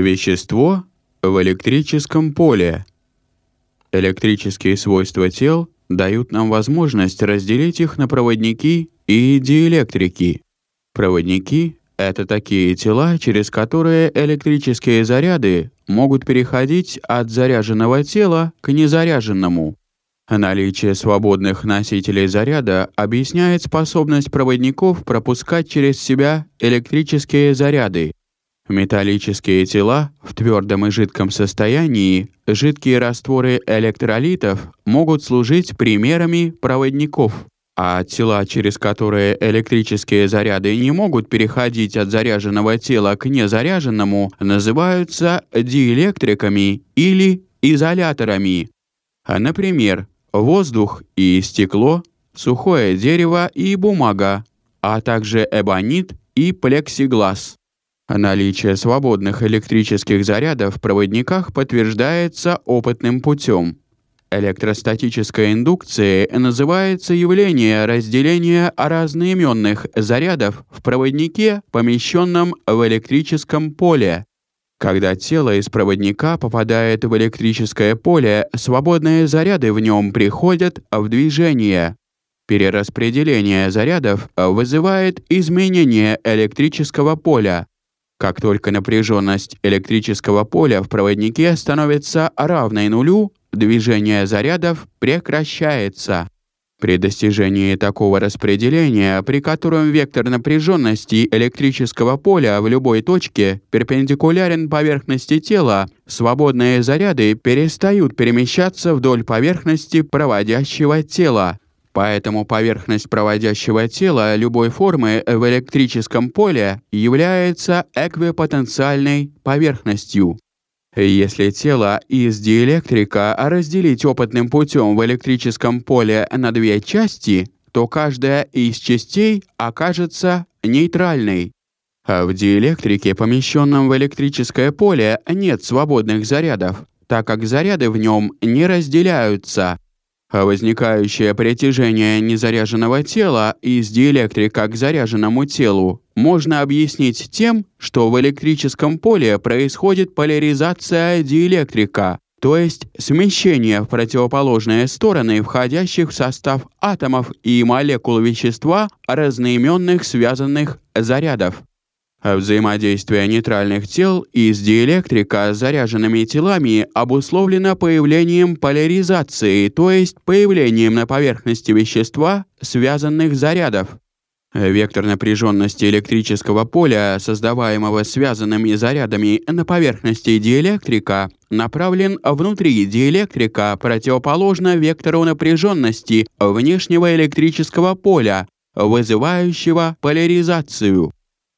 Вещество в электрическом поле. Электрические свойства тел дают нам возможность разделить их на проводники и диэлектрики. Проводники — это такие тела, через которые электрические заряды могут переходить от заряженного тела к незаряженному. Наличие свободных носителей заряда объясняет способность проводников пропускать через себя электрические заряды, Металлические тела в твердом и жидком состоянии, жидкие растворы электролитов могут служить примерами проводников, а тела, через которые электрические заряды не могут переходить от заряженного тела к незаряженному, называются диэлектриками или изоляторами. Например, воздух и стекло, сухое дерево и бумага, а также эбонит и плексиглаз. Наличие свободных электрических зарядов в проводниках подтверждается опытным путем. Электростатической индукцией называется явление разделения разноименных зарядов в проводнике, помещенном в электрическом поле. Когда тело из проводника попадает в электрическое поле, свободные заряды в нем приходят в движение. Перераспределение зарядов вызывает изменение электрического поля, как только напряженность электрического поля в проводнике становится равной нулю, движение зарядов прекращается. При достижении такого распределения, при котором вектор напряженности электрического поля в любой точке перпендикулярен поверхности тела, свободные заряды перестают перемещаться вдоль поверхности проводящего тела, Поэтому поверхность проводящего тела любой формы в электрическом поле является эквипотенциальной поверхностью. Если тело из диэлектрика разделить опытным путем в электрическом поле на две части, то каждая из частей окажется нейтральной. А в диэлектрике, помещенном в электрическое поле, нет свободных зарядов, так как заряды в нем не разделяются, а возникающее притяжение незаряженного тела из диэлектрика к заряженному телу можно объяснить тем, что в электрическом поле происходит поляризация диэлектрика, то есть смещение в противоположные стороны входящих в состав атомов и молекул вещества разноименных связанных зарядов. Взаимодействие нейтральных тел из диэлектрика заряженными телами обусловлено появлением поляризации, то есть появлением на поверхности вещества связанных зарядов. Вектор напряженности электрического поля, создаваемого связанными зарядами на поверхности диэлектрика, направлен внутри диэлектрика противоположно вектору напряженности внешнего электрического поля, вызывающего поляризацию.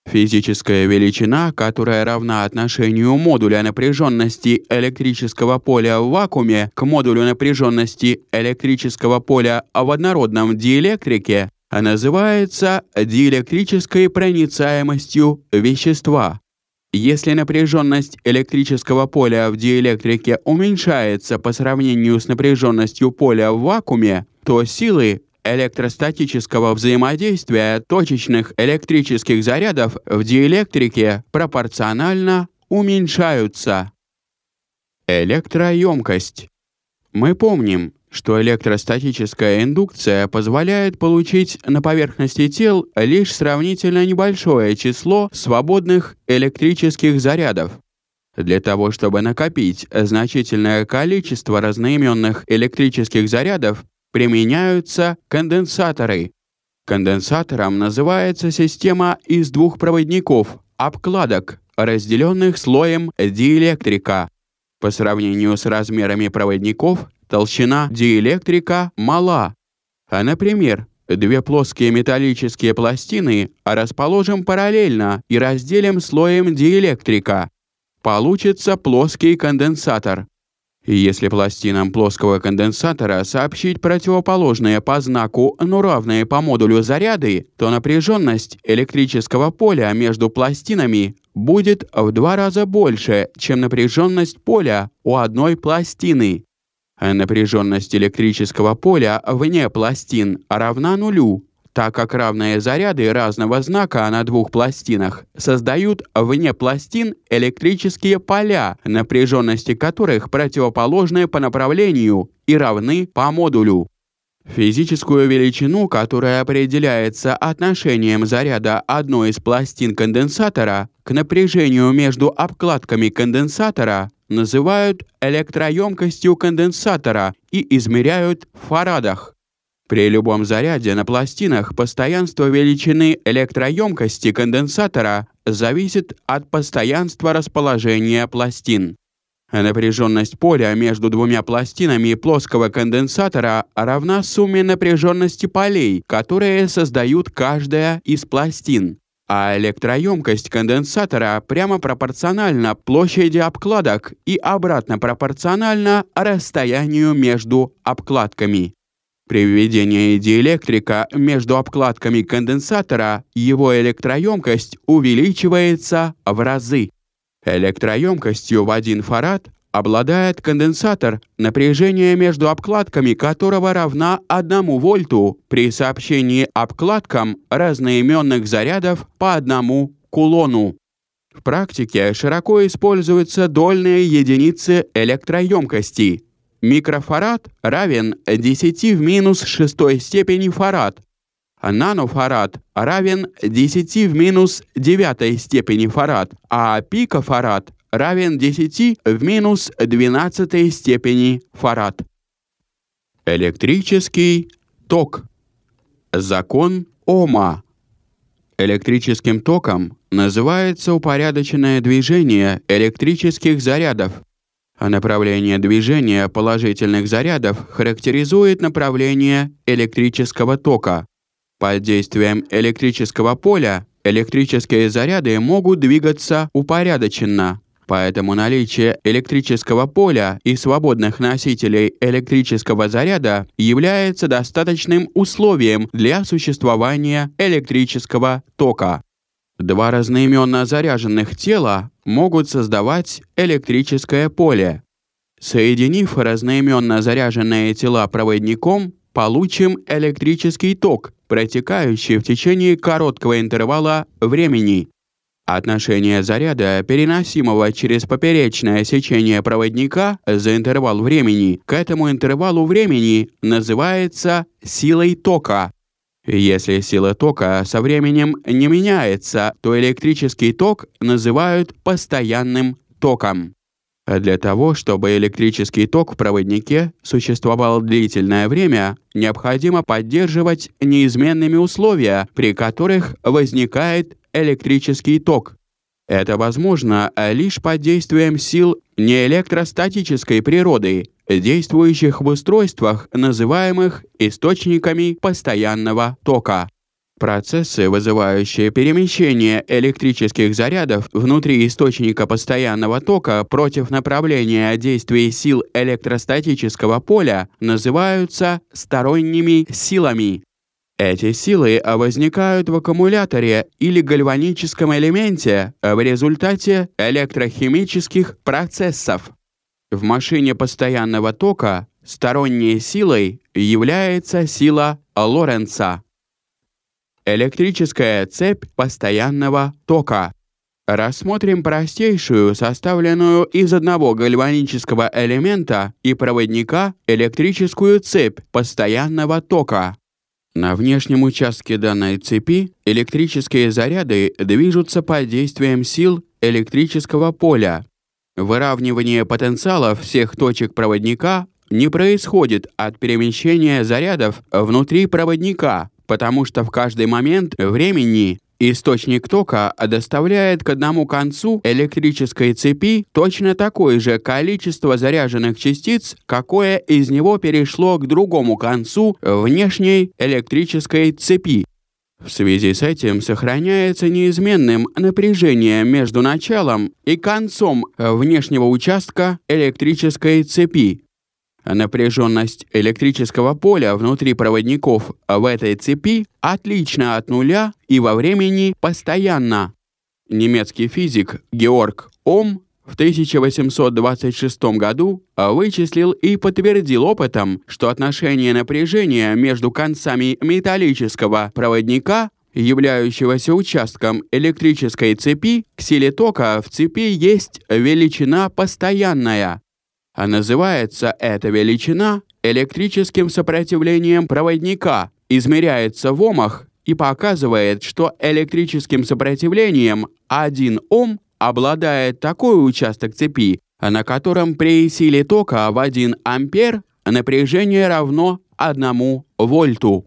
Физическая величина, которая равна отношению модуля напряженности электрического поля в вакууме к модулю напряженности электрического поля в однородном диэлектрике, называется диэлектрической проницаемостью вещества. Если напряженность электрического поля в диэлектрике уменьшается по сравнению с напряженностью поля в вакууме, то силы, электростатического взаимодействия точечных электрических зарядов в диэлектрике пропорционально уменьшаются. Электроемкость. Мы помним, что электростатическая индукция позволяет получить на поверхности тел лишь сравнительно небольшое число свободных электрических зарядов. Для того, чтобы накопить значительное количество разноименных электрических зарядов, применяются конденсаторы. Конденсатором называется система из двух проводников, обкладок, разделенных слоем диэлектрика. По сравнению с размерами проводников, толщина диэлектрика мала. А, например, две плоские металлические пластины расположим параллельно и разделим слоем диэлектрика. Получится плоский конденсатор. И если пластинам плоского конденсатора сообщить противоположные по знаку, но равные по модулю заряды, то напряженность электрического поля между пластинами будет в два раза больше, чем напряженность поля у одной пластины. А напряженность электрического поля вне пластин равна нулю, так как равные заряды разного знака на двух пластинах создают вне пластин электрические поля, напряженности которых противоположны по направлению и равны по модулю. Физическую величину, которая определяется отношением заряда одной из пластин конденсатора к напряжению между обкладками конденсатора, называют электроемкостью конденсатора и измеряют в фарадах. При любом заряде на пластинах постоянство величины электроемкости конденсатора зависит от постоянства расположения пластин. Напряженность поля между двумя пластинами плоского конденсатора равна сумме напряженности полей, которые создают каждая из пластин. А электроемкость конденсатора прямо пропорциональна площади обкладок и обратно пропорциональна расстоянию между обкладками. При введении диэлектрика между обкладками конденсатора его электроемкость увеличивается в разы. Электроемкостью в 1 фарад обладает конденсатор, напряжение между обкладками которого равна 1 вольту при сообщении обкладкам разноименных зарядов по одному кулону. В практике широко используются дольные единицы электроемкости. Микрофарад равен 10 в минус шестой степени фарад, нанофарад равен 10 в минус девятой степени фарад, а пикофарад равен 10 в минус 12 степени фарад. Электрический ток. Закон Ома. Электрическим током называется упорядоченное движение электрических зарядов. А направление движения положительных зарядов характеризует направление электрического тока. Под действием электрического поля электрические заряды могут двигаться упорядоченно, Поэтому наличие электрического поля и свободных носителей электрического заряда является достаточным условием для существования электрического тока. Два разноименно заряженных тела могут создавать электрическое поле. Соединив разноименно заряженные тела проводником, получим электрический ток, протекающий в течение короткого интервала времени. Отношение заряда, переносимого через поперечное сечение проводника за интервал времени, к этому интервалу времени называется силой тока. Если сила тока со временем не меняется, то электрический ток называют постоянным током. Для того, чтобы электрический ток в проводнике существовал длительное время, необходимо поддерживать неизменными условия, при которых возникает электрический ток. Это возможно лишь под действием сил не электростатической природы, действующих в устройствах, называемых источниками постоянного тока. Процессы, вызывающие перемещение электрических зарядов внутри источника постоянного тока против направления действия сил электростатического поля, называются сторонними силами. Эти силы возникают в аккумуляторе или гальваническом элементе в результате электрохимических процессов. В машине постоянного тока сторонней силой является сила Лоренца. Электрическая цепь постоянного тока. Рассмотрим простейшую, составленную из одного гальванического элемента и проводника электрическую цепь постоянного тока. На внешнем участке данной цепи электрические заряды движутся под действием сил электрического поля. Выравнивание потенциала всех точек проводника не происходит от перемещения зарядов внутри проводника, потому что в каждый момент времени источник тока доставляет к одному концу электрической цепи точно такое же количество заряженных частиц, какое из него перешло к другому концу внешней электрической цепи. В связи с этим сохраняется неизменным напряжение между началом и концом внешнего участка электрической цепи, Напряженность электрического поля внутри проводников в этой цепи отлична от нуля и во времени постоянна. Немецкий физик Георг Ом в 1826 году вычислил и подтвердил опытом, что отношение напряжения между концами металлического проводника, являющегося участком электрической цепи, к силе тока в цепи есть величина постоянная. А называется эта величина электрическим сопротивлением проводника, измеряется в омах и показывает, что электрическим сопротивлением 1 Ом обладает такой участок цепи, на котором при силе тока в 1 ампер напряжение равно 1 вольту.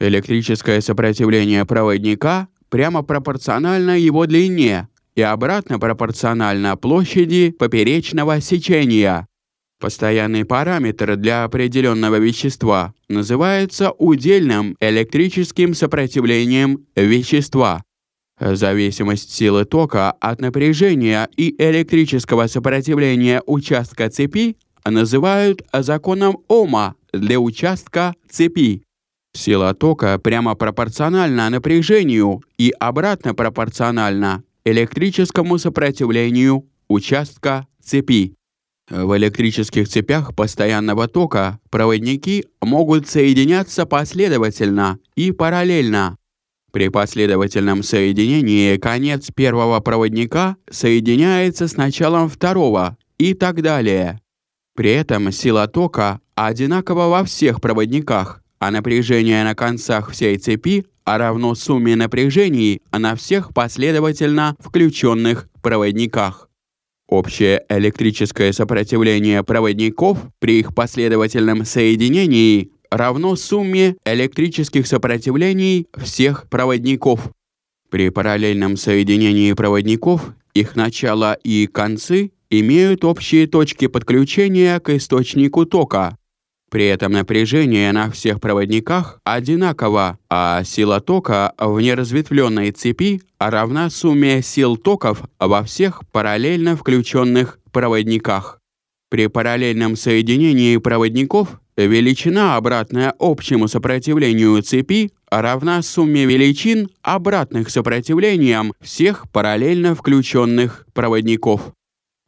Электрическое сопротивление проводника прямо пропорционально его длине и обратно пропорционально площади поперечного сечения. Постоянный параметр для определенного вещества называется удельным электрическим сопротивлением вещества. Зависимость силы тока от напряжения и электрического сопротивления участка цепи называют законом Ома для участка цепи. Сила тока прямо пропорциональна напряжению и обратно пропорциональна электрическому сопротивлению участка цепи. В электрических цепях постоянного тока проводники могут соединяться последовательно и параллельно. При последовательном соединении конец первого проводника соединяется с началом второго и так далее. При этом сила тока одинакова во всех проводниках, а напряжение на концах всей цепи равно сумме напряжений на всех последовательно включенных проводниках. Общее электрическое сопротивление проводников при их последовательном соединении равно сумме электрических сопротивлений всех проводников. При параллельном соединении проводников их начало и концы имеют общие точки подключения к источнику тока, при этом напряжение на всех проводниках одинаково, а сила тока в неразветвленной цепи равна сумме сил токов во всех параллельно включенных проводниках. При параллельном соединении проводников величина, обратная общему сопротивлению цепи, равна сумме величин, обратных сопротивлениям всех параллельно включенных проводников.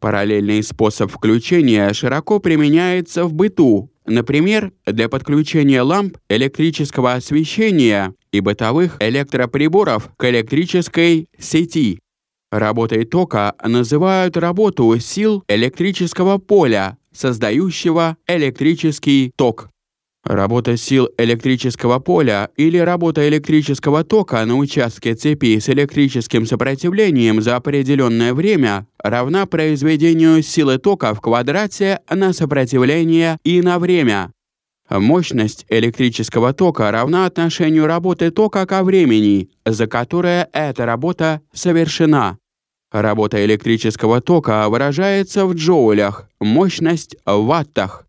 Параллельный способ включения широко применяется в быту, например, для подключения ламп электрического освещения и бытовых электроприборов к электрической сети. Работой тока называют работу сил электрического поля, создающего электрический ток. Работа сил электрического поля или работа электрического тока на участке цепи с электрическим сопротивлением за определенное время равна произведению силы тока в квадрате на сопротивление и на время. Мощность электрического тока равна отношению работы тока ко времени, за которое эта работа совершена. Работа электрического тока выражается в джоулях, мощность в ваттах.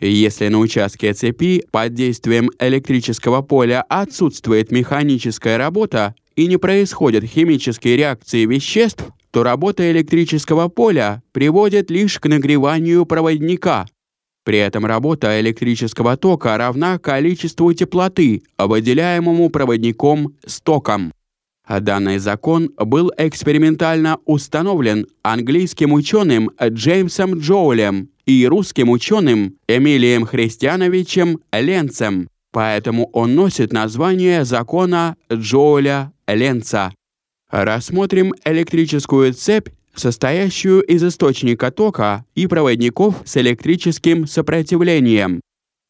Если на участке цепи под действием электрического поля отсутствует механическая работа и не происходят химические реакции веществ, то работа электрического поля приводит лишь к нагреванию проводника. При этом работа электрического тока равна количеству теплоты, выделяемому проводником с током. Данный закон был экспериментально установлен английским ученым Джеймсом Джоулем и русским ученым Эмилием Христиановичем Ленцем, поэтому он носит название закона Джоуля Ленца. Рассмотрим электрическую цепь, состоящую из источника тока и проводников с электрическим сопротивлением.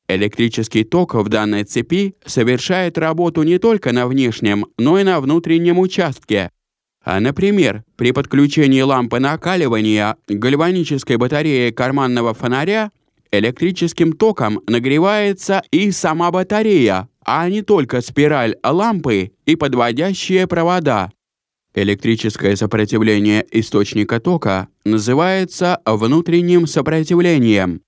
Электрический ток в данной цепи совершает работу не только на внешнем, но и на внутреннем участке. А, например, при подключении лампы накаливания к гальванической батарее карманного фонаря электрическим током нагревается и сама батарея, а не только спираль лампы и подводящие провода. Электрическое сопротивление источника тока называется внутренним сопротивлением.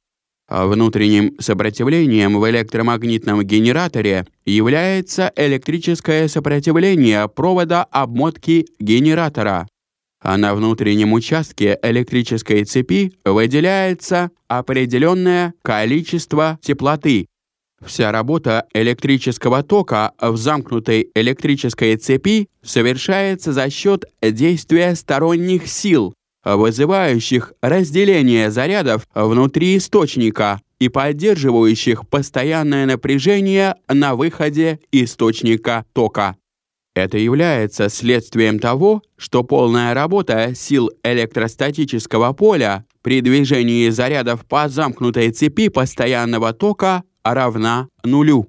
А внутренним сопротивлением в электромагнитном генераторе является электрическое сопротивление провода обмотки генератора. А на внутреннем участке электрической цепи выделяется определенное количество теплоты. Вся работа электрического тока в замкнутой электрической цепи совершается за счет действия сторонних сил, вызывающих разделение зарядов внутри источника и поддерживающих постоянное напряжение на выходе источника тока. Это является следствием того, что полная работа сил электростатического поля при движении зарядов по замкнутой цепи постоянного тока равна нулю.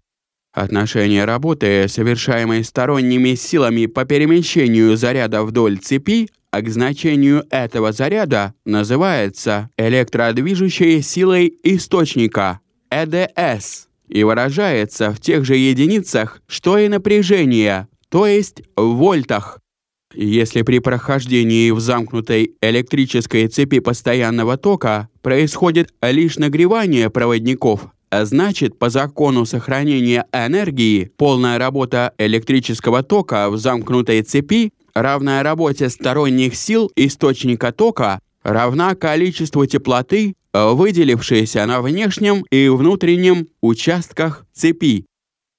Отношение работы, совершаемой сторонними силами по перемещению заряда вдоль цепи, а к значению этого заряда называется электродвижущей силой источника, ЭДС, и выражается в тех же единицах, что и напряжение, то есть в вольтах. Если при прохождении в замкнутой электрической цепи постоянного тока происходит лишь нагревание проводников, значит, по закону сохранения энергии, полная работа электрического тока в замкнутой цепи, равная работе сторонних сил источника тока, равна количеству теплоты, выделившейся на внешнем и внутреннем участках цепи.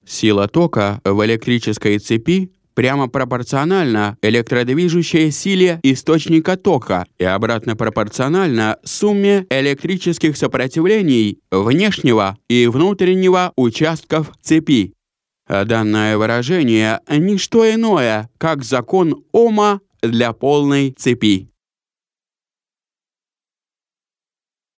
Сила тока в электрической цепи прямо пропорциональна электродвижущей силе источника тока и обратно пропорциональна сумме электрических сопротивлений внешнего и внутреннего участков цепи. Данное выражение – не что иное, как закон Ома для полной цепи.